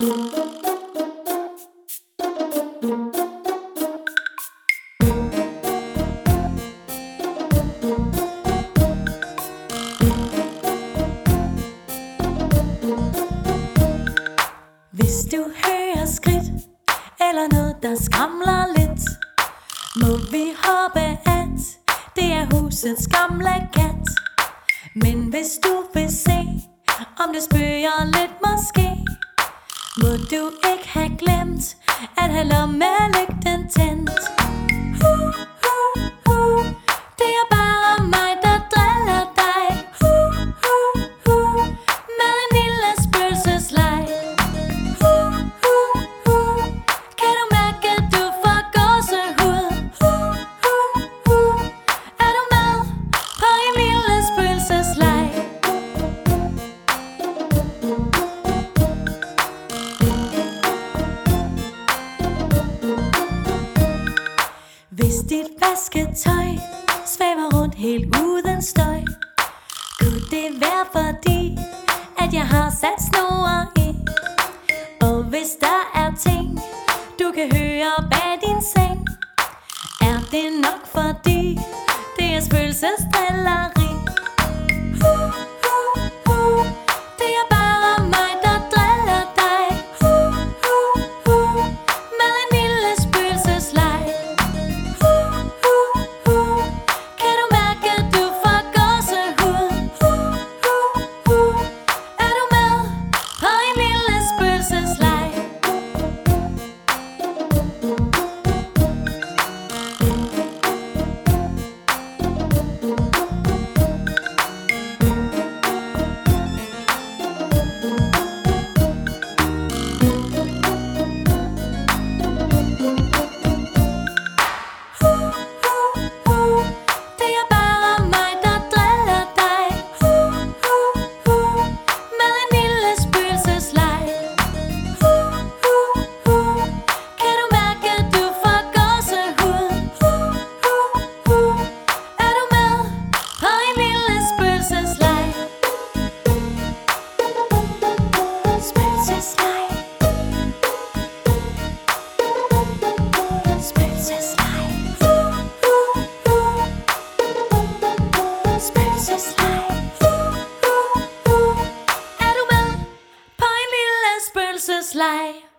Hvis du hører skridt eller noget, der skramler lidt, må vi håbe, det er husets gamle kat. Men hvis du vil se, om det spøger lidt måske, må du ikke have glemt At have lommelygten vasketøj svæver rundt helt uden støj. Kunne det være fordi, at jeg har sat snore i. Og hvis der er ting, du kan høre bag din seng Er det nok fordi, det er spøgelsesdrilleri. answers lie.